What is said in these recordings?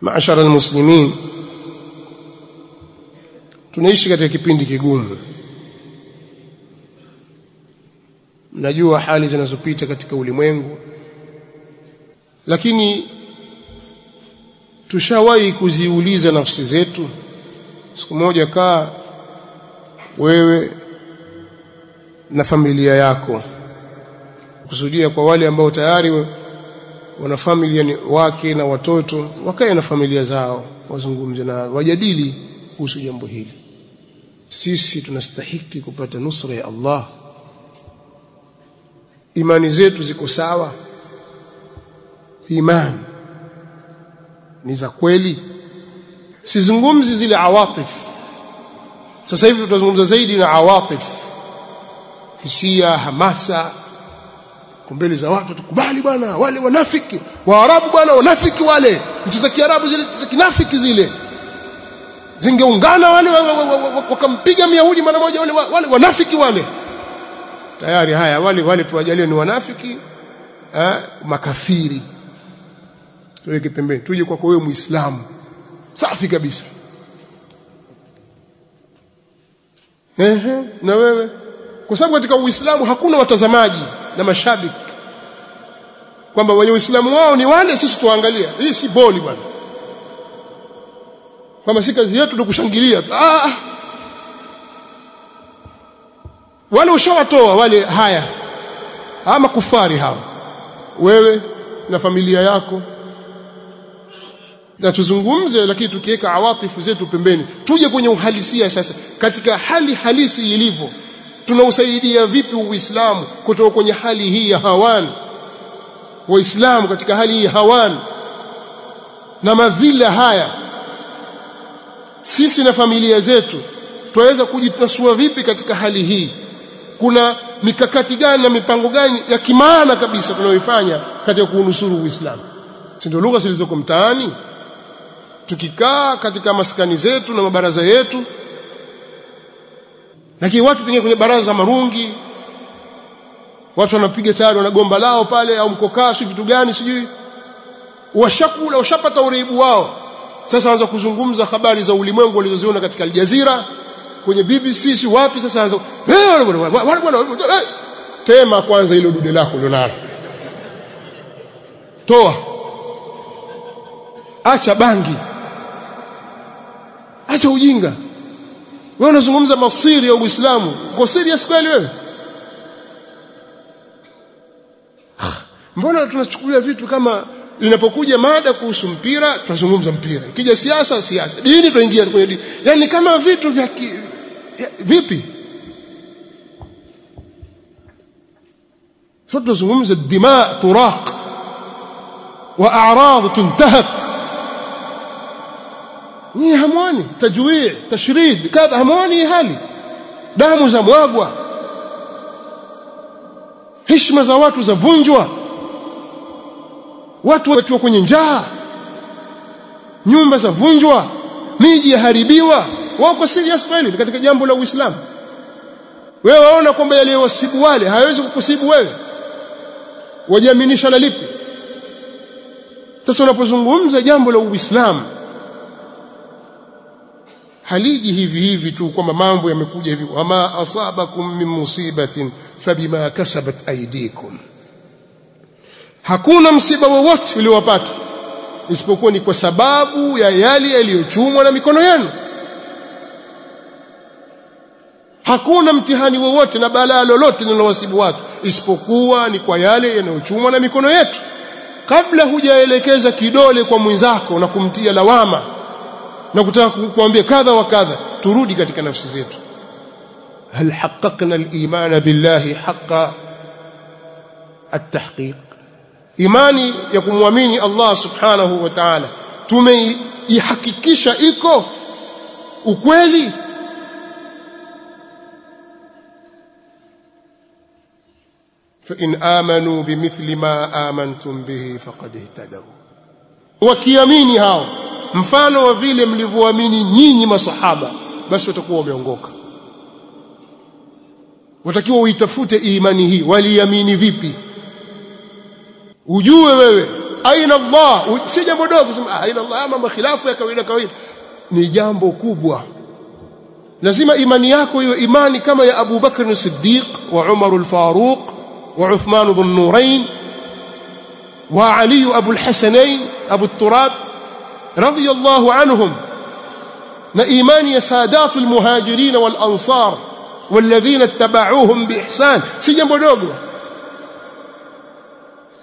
maashara almuslimin. Tunaishi katika kipindi kigumu. Najua hali zinazopita katika ulimwengu. Lakini tushawahi kuziuliza nafsi zetu. Siku moja kaa wewe na familia yako. Kusudia kwa wale ambao tayari wana familia wake na watoto wakae na familia zao wazungumze na wajadili kuhusu jambo hili. Sisi tunastahiki kupata nusra ya Allah. Imani zetu ziko sawa. Imani ni za kweli. Sizungumzi zile awatif. Sasa hivi tutazungumza zaidi na awatif. Hisia hamasa kumbele za watu tukubali bwana wale wanafiki. Waarabu bwana wanafiki wale. Nchi za kiarabu zile za kinafiki zile. Zingeungana wale wakampiga myahudi mara moja wale wale wanafiki wale. Tayari haya wale wale tuwajalie ni wanafiki eh, makafiri. Tuweke pembeni tuje kwako wewe muislamu. Safi kabisa. Ehe na wewe. Kwa sababu katika uislamu hakuna watazamaji na mashabiki. Kwamba wenye uislamu wao ni wale sisi tuangalia hii si boli bwana. Kama si kazi yetu kushangilia. Ah! Wale ushawatoa wale haya. Ama kufari hawa. Wewe na familia yako. Na tuzungumze lakini tukiweka awatifu zetu pembeni. Tuje kwenye uhalisia sasa. Katika hali halisi ilivyo tunausaidia vipi uislamu kutoka kwenye hali hii ya hawan? Waislamu katika hali hii ya hawan? Na madhila haya sisi na familia zetu twaweza kujitasua vipi katika hali hii? Kuna mikakati gani na mipango gani ya kimaana kabisa tunayoifanya katika kuunusuru uislamu? Si ndio lugha zilizoko mtaani? Tukikaa katika maskani zetu na mabaraza yetu lakini watu pengine kwenye baraza za marungi watu wanapiga tayari wanagomba lao pale au mkokaa si vitu gani sijui. Washakula washapata uraibu wao. Sasa anza kuzungumza habari za ulimwengu walizoziona katika Aljazira kwenye BBC si wapi sasa anza tema kwanza ile dude lako ulionalo. Toa. Acha bangi. Acha ujinga wewe unazungumza masiri ya Uislamu. Uko serious kweli wewe? Mbona tunachukulia vitu kama inapokuja mada kuhusu mpira tunazungumza mpira. Ikija siasa siasa. Dini tuingia kwenye dini. Yani kama vitu vya vipi? Sote tunazungumza dima turaq wa a'rad tuntahak ni hamwani tajwii tashrid kadha hamwani hali? Damu za mwagwa. Heshima za watu zavunjwa. Watu watiwa kwenye njaa. Nyumba za zavunjwa. Miji yaharibiwa. Kwa serious kweli katika jambo la Uislamu. Wewe waona kwamba yaliyowasibu wale hayawezi kukusibu wewe. Wajiaminisha na lipi? Sasa unapozungumza jambo la Uislamu haliji hivi hivi tu kwamba mambo yamekuja hivi wama asabakum min musibatin fabima kasabat aydikum. Hakuna msiba wowote uliowapata isipokuwa ni kwa sababu ya yale yaliyochumwa na mikono yenu. Hakuna mtihani wowote na balaa lolote linalowasibu watu isipokuwa ni kwa yale yanayochumwa na mikono yetu. Kabla hujaelekeza kidole kwa mwenzako na kumtia lawama na kutaka kumwambia kadha wa kadha turudi katika nafsi zetu hal haqqaqna al-iman billahi haqqa at-tahqiq imani ya kumwamini Allah subhanahu wa ta'ala tumeihakikisha iko ukweli فإن آمنوا بمثل ما آمنتم به فقد اهتدوا wakiamini hao mfano wa vile mlivyoamini nyinyi masahaba basi watakuwa wameongoka. Watakiwa uitafute imani hii. Waliamini vipi? Ujue wewe aina Allah si jambo dogo sema aina Allah mambo khilafu ya kawaida kawaida. Ni jambo kubwa. Lazima imani yako iwe imani kama ya Abu Bakr as-Siddiq wa Umar al-Faruq wa Uthman dhu an-Nurayn wa Ali Abu al-Hasanayn Abu al-Turab رضي الله عنهم. ما إيمان يا سادات المهاجرين والأنصار والذين اتبعوهم بإحسان. سيجنبوا دوغو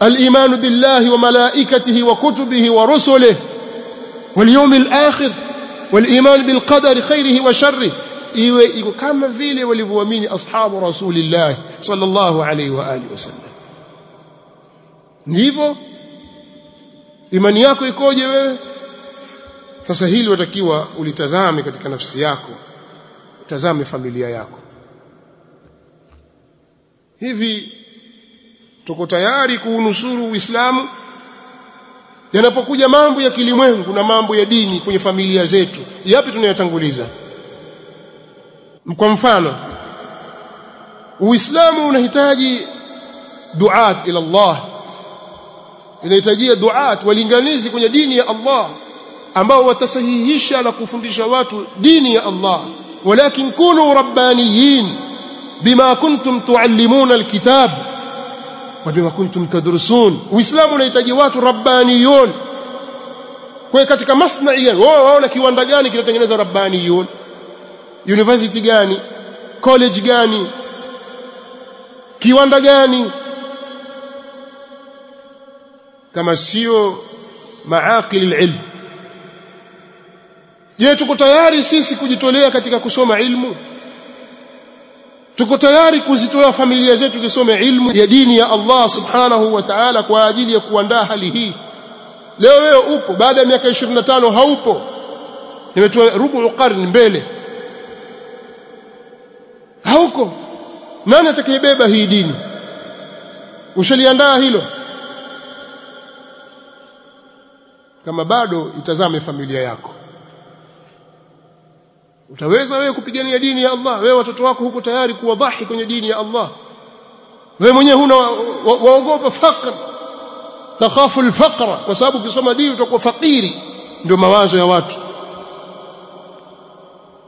الإيمان بالله وملائكته وكتبه ورسله واليوم الآخر والإيمان بالقدر خيره وشره. إيوه إيوه كما فيلي ولفوامين أصحاب رسول الله صلى الله عليه وآله وسلم. نيفو؟ إيمان ياكو يكوجي sasa hili watakiwa ulitazame katika nafsi yako tazame familia yako. Hivi tuko tayari kuunusuru Uislamu? Yanapokuja mambo ya kilimwengu na mambo ya dini kwenye familia zetu yapi tunayatanguliza? Kwa mfano Uislamu unahitaji duat ila Allah. Inahitajia duat walinganizi kwenye dini ya Allah ambao watasahihisha na kufundisha watu dini ya Allah walakin kunu rabbaniyin bima kuntum tuallimuna alkitab wa bima kuntum tadrusun uislamu unahitaji watu rabbaniyun kwa katika masna'i wao waona kiwanda gani kinatengeneza rabbaniyun university gani college gani kiwanda gani kama sio maaqil alilm je tuko tayari sisi kujitolea katika kusoma ilmu? Tuko tayari kuzitoa familia zetu zisome ilmu ya dini ya Allah subhanahu wa ta'ala kwa ajili ya kuandaa hali hii? Leo wewe upo baada ya miaka 25 haupo. Nimetoa rubu qarni mbele. Hauko. Nani atakayebeba hii dini? Ushaliandaa hilo? Kama bado itazame familia yako utaweza wewe kupigania dini ya Allah? Wewe watoto wako huko tayari kuwadhahi kwenye dini ya Allah? Wewe mwenyewe huna waogopa fakr takhafu alfaqra kwa sababu ukisoma dini utakuwa fakiri ndio mawazo ya watu.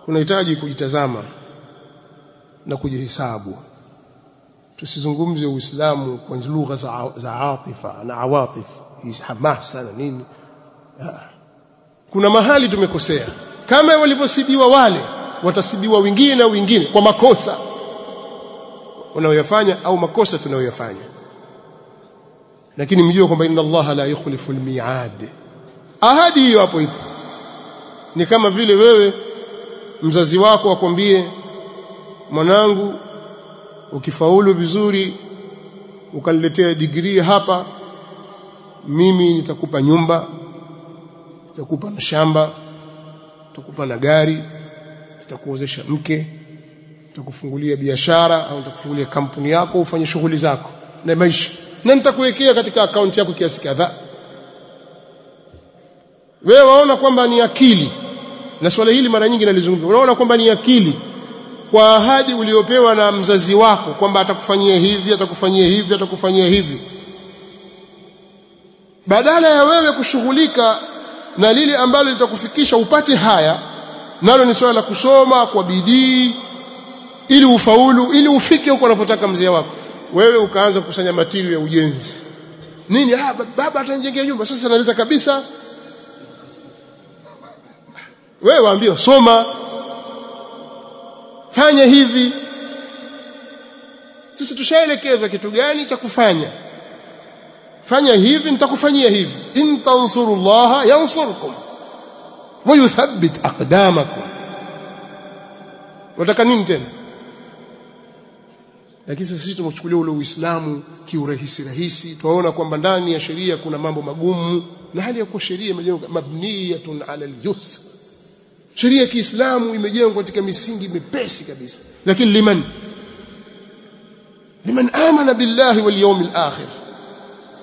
Unahitaji kujitazama na kujihesabu. Tusizungumze uislamu kwa lugha za, za atifa na awatif. Hamasa na nini? Kuna mahali tumekosea kama walivyosibiwa wale watasibiwa wengine na wengine kwa makosa unayoyafanya au makosa tunayoyafanya. Lakini mjue kwamba inna allah la yukhlifu almi'ad. Ahadi hiyo hapo ipo. Ni kama vile wewe mzazi wako akwambie mwanangu ukifaulu vizuri ukaniletea digrii hapa mimi nitakupa nyumba nitakupa na shamba nitakupa na gari tutakuozesha mke nitakufungulia biashara au nitakufungulia kampuni yako ufanye shughuli zako na maisha. Na nitakuwekea katika akaunti yako kiasi kadhaa wewe waona kwamba ni akili. Na swala hili mara nyingi nalizungumza unaona kwamba ni akili. Kwa ahadi uliopewa na mzazi wako kwamba atakufanyia hivi atakufanyia hivi atakufanyia hivi. Badala ya wewe kushughulika na lile ambalo litakufikisha upate haya nalo ni swala la kusoma kwa bidii ili ufaulu ili ufike huko unapotaka mzee wako. Wewe ukaanza kukusanya matirio ya ujenzi. Nini? Ah baba atanijengea nyumba. Sasa analeta kabisa. Wewe waambie soma. Fanya hivi. Sisi tushaelekezwa kitu gani cha kufanya fanya hivi nitakufanyia hivi in tansurullaha yansurkum wa yuthabbit aqdamakum wataka nini tena lakini sisi tumechukulia ule uislamu kiurahisi rahisi tuwaona kwamba ndani ya sheria kuna mambo magumu na hali ya kuwa sheria imejengwa mabniyatun ala al-yusr sheria ya Kiislamu imejengwa katika misingi mepesi kabisa lakini liman liman amana billahi wal yawmil akhir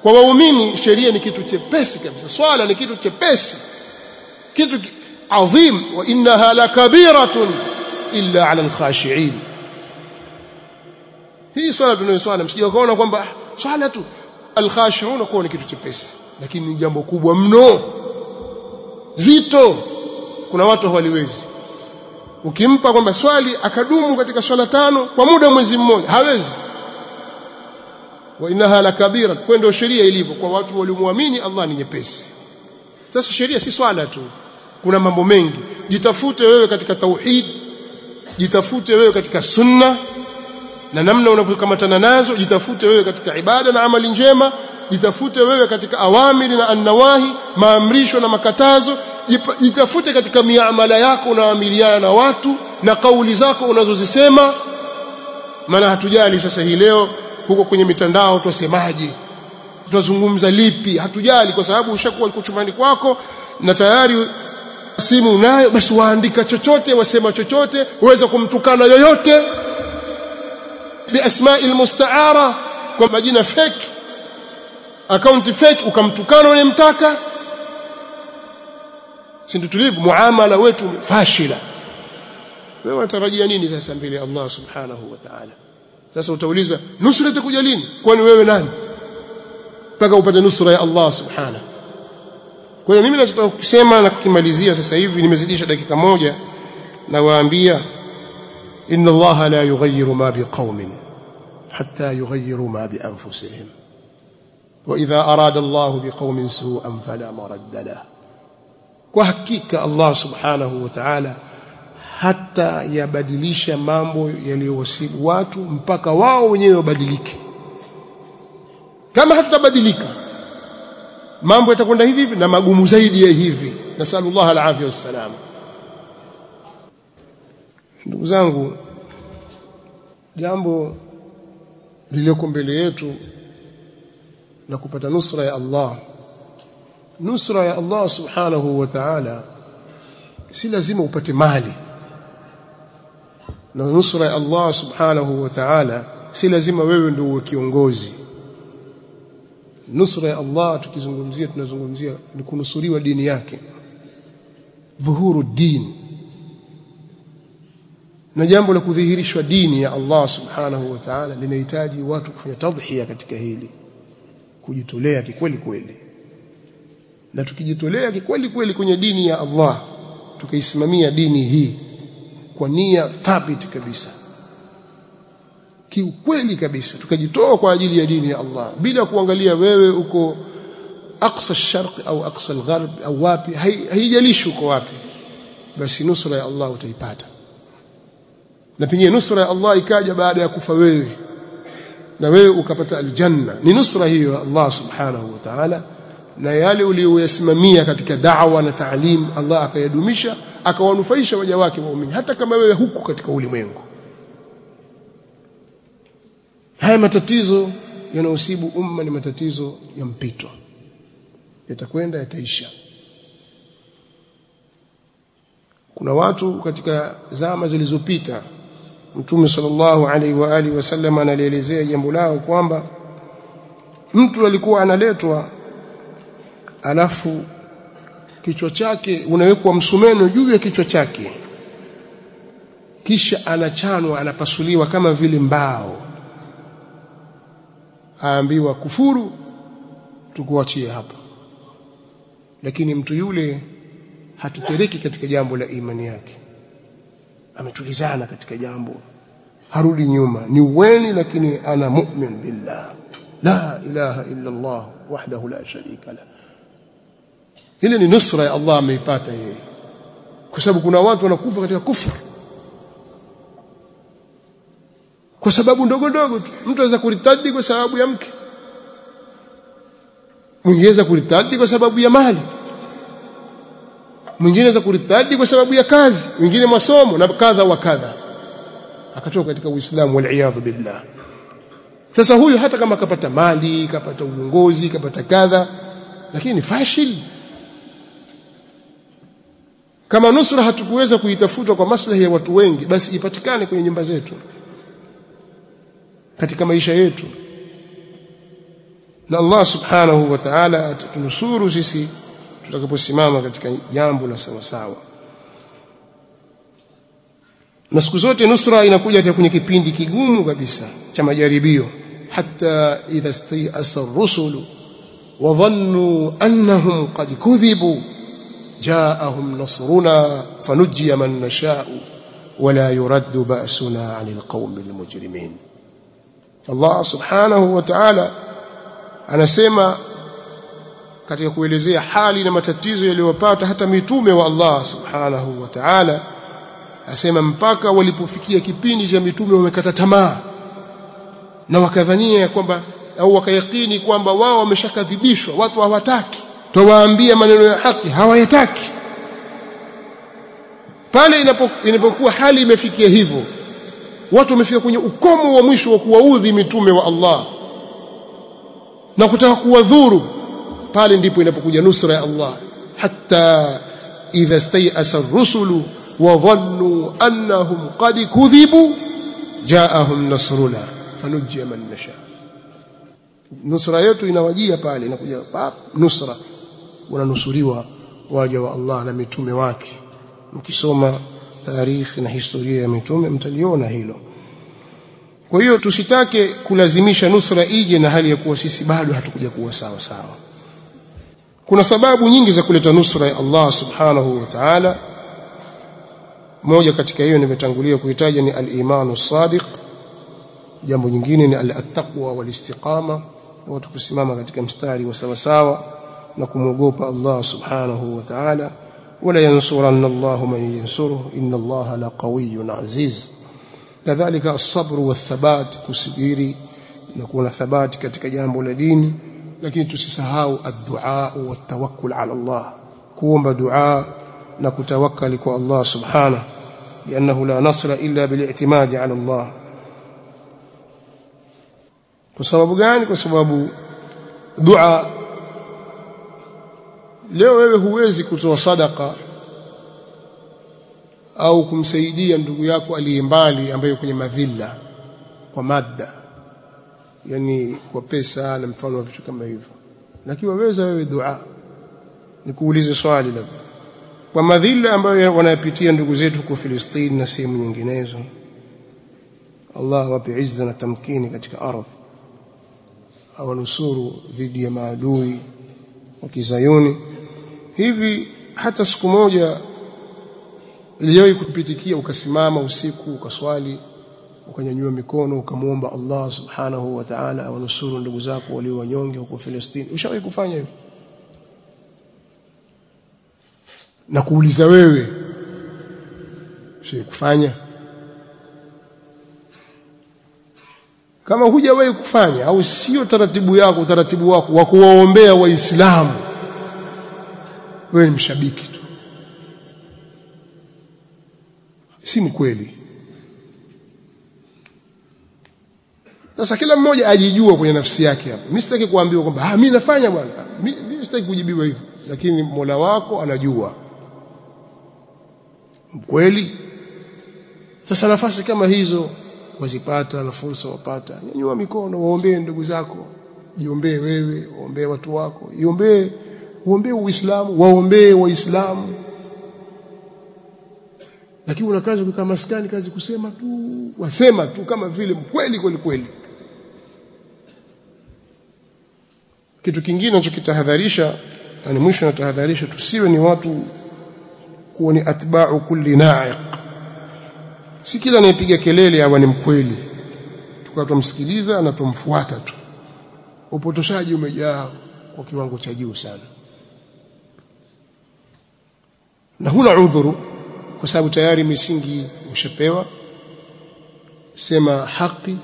kwa waumini sheria ni kitu chepesi kabisa. Swala ni kitu chepesi. Kitu adhim wa innaha lakabiratun illa ala alkhashiin. Hii swala tunayoswala msijaona kwamba swala tu. Alkhashiun kwa ni kitu chepesi lakini ni jambo kubwa mno. Zito. Kuna watu hawaliwezi. Ukimpa kwamba swali akadumu katika swala tano kwa muda mwezi mmoja hawezi wa innaha lakabira kwa ndio sheria ilivyo kwa watu waliomwamini Allah ni nyepesi. Sasa sheria si swala tu kuna mambo mengi. Jitafute wewe katika tauhid jitafute wewe katika sunna na namna unavyokamatana nazo jitafute wewe katika ibada na amali njema jitafute wewe katika awamiri na annawahi maamrisho na makatazo jitafute katika miamala yako unaamiliana na watu na kauli zako unazozisema. Maana hatujali sasa hii leo huko kwenye mitandao twasemaje? Twazungumza lipi? Hatujali kwa sababu ushakuwa chumbani kwako na tayari simu unayo basi waandika chochote wasema chochote uweza kumtukana yoyote. Biasma'i mustaara kwa majina fake akaunti fake ukamtukana unayemtaka. Si ndio tulivyo muamala wetu fashila. Wewe unatarajia nini sasa mbele ya Allah subhanahu wa ta'ala sasa utauliza nusra itakuja lini kwani wewe nani mpaka upate nusra ya Allah subhanahu kwa hiyo mimi nachotaka kusema na kukimalizia sasa hivi nimezidisha dakika moja na waambia inna Allah la yughayyiru ma biqaumin hatta yughayyiru ma bi anfusihim wa arada Allah biqaumin su'an fala maradda lahu kwa hakika Allah subhanahu wa ta'ala hata yabadilisha mambo yaliyowasibu watu mpaka wao wenyewe wabadilike. Kama hatutabadilika mambo yatakwenda hivi na magumu zaidi ya hivi. Nasallallahu alafia wassalam. Ndugu zangu jambo lililoko mbele yetu la kupata nusra ya Allah nusra ya Allah subhanahu wa ta'ala si lazima upate mali na nusra ya Allah subhanahu wa ta'ala si lazima wewe ndio uwe kiongozi. Nusra ya Allah tukizungumzia tunazungumzia ni kunusuriwa dini yake. Dhuhuru din. Na jambo la kudhihirishwa dini ya Allah subhanahu wa ta'ala linahitaji watu kufanya tadhhiya katika hili. Kujitolea kikweli kweli. Na tukijitolea kikweli kweli kwenye dini ya Allah tukaisimamia dini hii kwa nia thabiti kabisa. Kiukweli kabisa tukajitoa kwa ajili ya dini ya Allah bila kuangalia wewe uko aqsa sharq au aqsa algharb au wapi haijalishi uko wapi basi nusra ya Allah utaipata. Na pengine nusra ya Allah ikaja baada ya kufa wewe na wewe ukapata aljanna. Ni nusra hiyo ya Allah subhanahu wa ta'ala na yale uliyoyasimamia katika da'wa na taalim Allah akayadumisha akawanufaisha waja wake waumini hata kama wewe huku katika ulimwengu. Haya matatizo yanayosibu umma ni matatizo ya mpito. Yatakwenda yataisha. Kuna watu katika zama zilizopita Mtume sallallahu alaihi wa alihi wasallam analielezea jambo lao kwamba mtu alikuwa analetwa alafu kichwa chake unawekwa msumeno juu ya kichwa chake. Kisha anachanwa anapasuliwa kama vile mbao. Aambiwa kufuru tukuachie hapa. Lakini mtu yule hatutereki katika jambo la imani yake. Ametulizana katika jambo. Harudi nyuma. Ni uweni lakini ana mu'min billah. La ilaha illa Allah wahdahu la sharika la ile ni nusra ya Allah ameipata yeye. Kwa sababu kuna watu wanakufa katika kufuru kwa sababu ndogo ndogo tu. Mtu anaweza kuritadi kwa sababu ya mke. Mwingine anaweza kuritadi kwa sababu ya mali. Mwingine anaweza kuritadi kwa sababu ya kazi. Mwingine masomo na kadha wa kadha. Akatoka katika uislamu wal billah. Sasa huyu hata kama kapata mali kapata uongozi kapata kadha lakini ni fashil kama nusra hatukuweza kuitafuta kwa maslahi ya watu wengi basi ipatikane kwenye nyumba zetu katika maisha yetu. Na Allah subhanahu wa ta'ala atatunusuru sisi tutakaposimama katika jambo la sawa sawa na siku zote nusra inakuja hata kwenye kipindi kigumu kabisa cha majaribio. Hata idha stai'asa ar-rusulu wa dhannu annahum qad kudhibu. جاءهم نصرنا فنجي من نشاء ولا يرد بأسنا عن القوم المجرمين الله سبحانه وتعالى anasema katika kuelezea hali na matatizo yaliyopata hata mitume wa Allah subhanahu wa ta'ala asema mpaka walipofikia kipindi cha mitume wamekata tamaa na wakadhania ya kwamba au wakayakini kwamba wao wameshakadhibishwa watu hawataki tuwaambia maneno ya haki hawayataki. Pale inapokuwa hali imefikia hivyo watu wamefika kwenye ukomo wa mwisho wa kuwaudhi mitume wa Allah na kutaka kuwadhuru. Pale ndipo inapokuja nusra ya Allah. Hatta idha stayasa ar-rusulu wa dhannu annahum qad kudhibu jaahum nasruna fanujia man nasha. Nusra yetu inawajia pale inakuja nusra wananusuriwa waja wa Allah na mitume wake. Mkisoma tarikhi na historia ya mitume mtaliona hilo. Kwa hiyo tusitake kulazimisha nusra ije na hali ya kuwa sisi bado hatukuja kuwa sawa sawa. Kuna sababu nyingi za kuleta nusra ya Allah subhanahu wa ta'ala. Moja katika hiyo nimetangulia kuitaja ni al-imanu sadiq jambo nyingine ni al-taqwa wal-istiqama. Watu kusimama katika mstari wa sawa sawa na kumwogopa Allah subhanahu wa ta'ala wala yansuranna Allah man yansuruhu inna Allah la qawiyyun aziz kadhalika as-sabr wath-thabat kusubiri na kuwa na thabati katika jambo la dini lakini tusisahau ad-du'a wat-tawakkul ala Allah kuomba dua na kutawakkali kwa Allah subhanahu لأنه لا نصر إلا بالاعتماد على الله kwa sababu gani kwa sababu dua leo wewe huwezi kutoa sadaka au kumsaidia ndugu yako aliye mbali ambaye kwenye madhila kwa madda yani kwa pesa na mfano wa vitu kama hivyo. Lakini waweza wewe dua nikuulize swali labda kwa madhila ambayo wanayapitia ndugu zetu kwa Filistini na sehemu nyinginezo Allah wape izza na tamkini katika ardhi awanusuru dhidi ya maadui wa kizayuni hivi hata siku moja iliyowahi kupitikia ukasimama usiku ukaswali ukanyanyua mikono ukamwomba Allah subhanahu wa ta'ala awanusuru ndugu zako walio wanyonge huko Palestina ushawahi kufanya hivyo? Na kuuliza wewe kufanya? Kama hujawahi kufanya au sio taratibu yako taratibu wako wa kuwaombea waislamu wewe ni mshabiki tu. Si mkweli sasa kila mmoja ajijua kwenye nafsi yake hapo. Mimi sitaki kuambiwa kwamba ah mimi nafanya bwana. Mimi sitaki kujibiwa hivyo. Lakini Mola wako anajua. Mkweli sasa nafasi kama hizo wazipata na fursa wapata. Nyanyua mikono waombee ndugu zako. Jiombee wewe waombee watu wako. Iombee uombee uislamu waombee waislamu. Lakini una kazi kama maskani kazi kusema tu wasema tu kama vile mkweli kweli kweli. Kitu kingine nachokitahadharisha ni mwisho natahadharisha tusiwe ni watu kuwa ni atba'u kulli na'iq. Si kila anayepiga kelele awe ni mkweli. Tukawa tumsikiliza na tumfuata tu. Upotoshaji umejaa kwa kiwango cha juu sana na huna udhuru kwa sababu tayari misingi ushapewa sema haki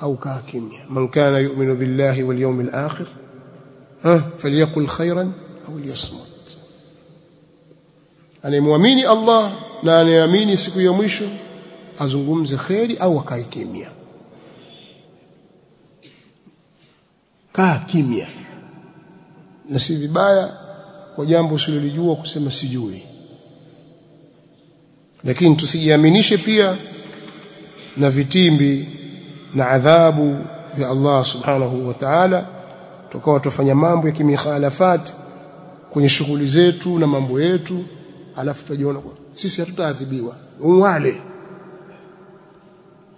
au kaa kimya man kana yu'minu billahi wal yawmil akhir ha falyakul khairan au liyasmut anayemwamini Allah na anayeamini siku ya mwisho azungumze kheri au akae kimya kaa kimya na si vibaya kwa jambo usilolijua kusema sijui. Lakini tusijiaminishe pia na vitimbi na adhabu ya Allah subhanahu wa ta'ala tukawa tufanya mambo ya kimikhalafat kwenye shughuli zetu na mambo yetu alafu tutajiona sisi hatutaadhibiwa. Wale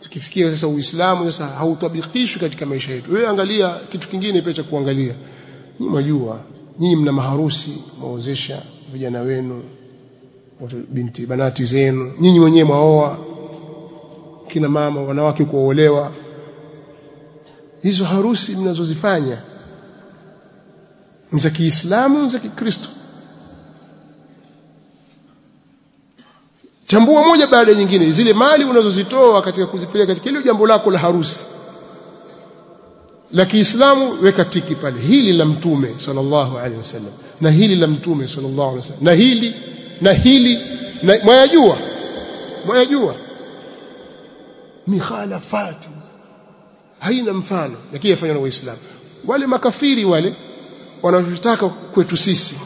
tukifikia sasa uislamu sasa hautabikishwi katika maisha yetu. Wewe angalia kitu kingine pia cha kuangalia. Nyuma mwajua nyinyi mna maharusi mwaozesha vijana wenu watu binti banati zenu. Nyinyi wenyewe mwaoa kina mama wanawake kuolewa. Hizo harusi mnazozifanya za Kiislamu za Kikristo. Chambua moja baada ya nyingine zile mali unazozitoa katika kuzipeleka katika hilo jambo lako la harusi la Kiislamu weka tiki pale. Hili la mtume sallallahu alaihi wasallam. Na hili la mtume sallallahu alaihi wasallam. Na hili na hili na mwayajua? Mwayajua. Mikhalafati. Haina mfano. Lakini yafanywa na waislamu. Wale makafiri wale wanachotaka kwetu sisi.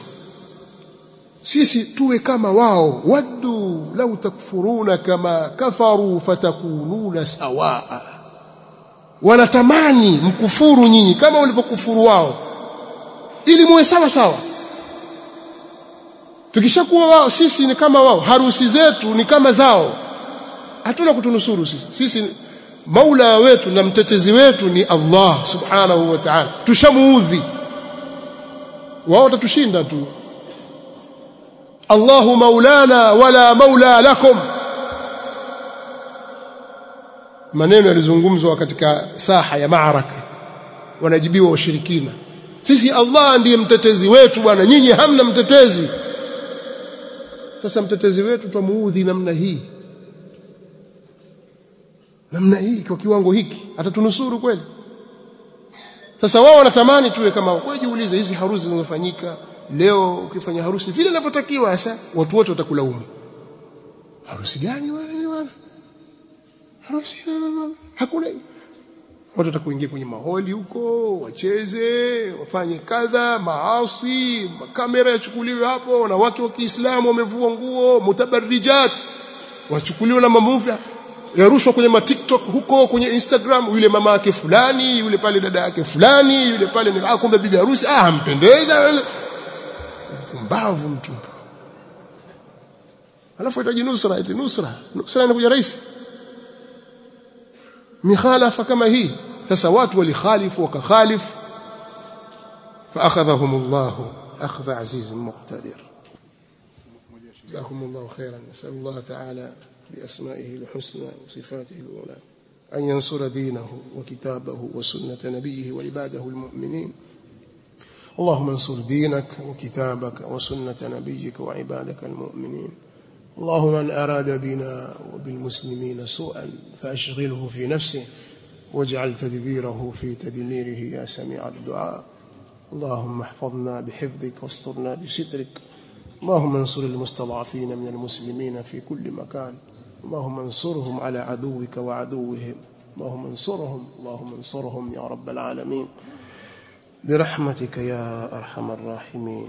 Sisi tuwe kama wao. Waddu lau takfuruna kama kafaru fatakununa sawaa wanatamani mkufuru nyinyi kama walivyokufuru wao. Ili muwe sawa sawa. Tukishakuwa wao sisi ni kama wao. Harusi zetu ni kama zao. Hatuna kutunusuru sisi. Sisi maula wetu na mtetezi wetu ni Allah subhanahu wa ta'ala. Tushamuudhi. Wao watatushinda tu. Allahu maulana wala maula lakum maneno yalizungumzwa katika saha ya maaraka. Wanajibiwa washirikina sisi Allah ndiye mtetezi wetu bwana nyinyi hamna mtetezi. Sasa mtetezi wetu twamuudhi namna hii. Namna hii kwa kiwango hiki atatunusuru kweli? Sasa wao wanatamani tuwe kama wewe hizi harusi zinazofanyika leo ukifanya harusi vile inavyotakiwa sasa watu wote watakulaumu harusi gani wewe hakuna watu watakuingia kwenye maholi huko wacheze wafanye kadha maasi kamera yachukuliwe hapo wanawake wa Kiislamu wamevua nguo mutabarrijat wachukuliwe na mamuvya yarushwa kwenye ma TikTok huko kwenye Instagram yule mama yake fulani yule pale dada yake fulani yule pale ni ah kumbe bibi harusi. Ah mpendeza mbavu mtu. Alafu itaji nusra eti nusra. Nusra inakuja rais mikhalafa kama hii sasa watu wakakhalifu فأخذهم الله أخذ عزيز مقتدر. جزاكم الله خيرا. نسأل الله تعالى بأسمائه الحسنى وصفاته العلى أن ينصر دينه وكتابه وسنة نبيه وعباده المؤمنين. اللهم انصر دينك وكتابك وسنة نبيك وعبادك المؤمنين. اللهم من أراد بنا وبالمسلمين سوءا فأشغله في نفسه واجعل تدبيره في تدميره يا سميع الدعاء. اللهم احفظنا بحفظك واسترنا بسترك. اللهم انصر المستضعفين من المسلمين في كل مكان. اللهم انصرهم على عدوك وعدوهم. اللهم انصرهم. اللهم انصرهم يا رب العالمين. برحمتك يا أرحم الراحمين.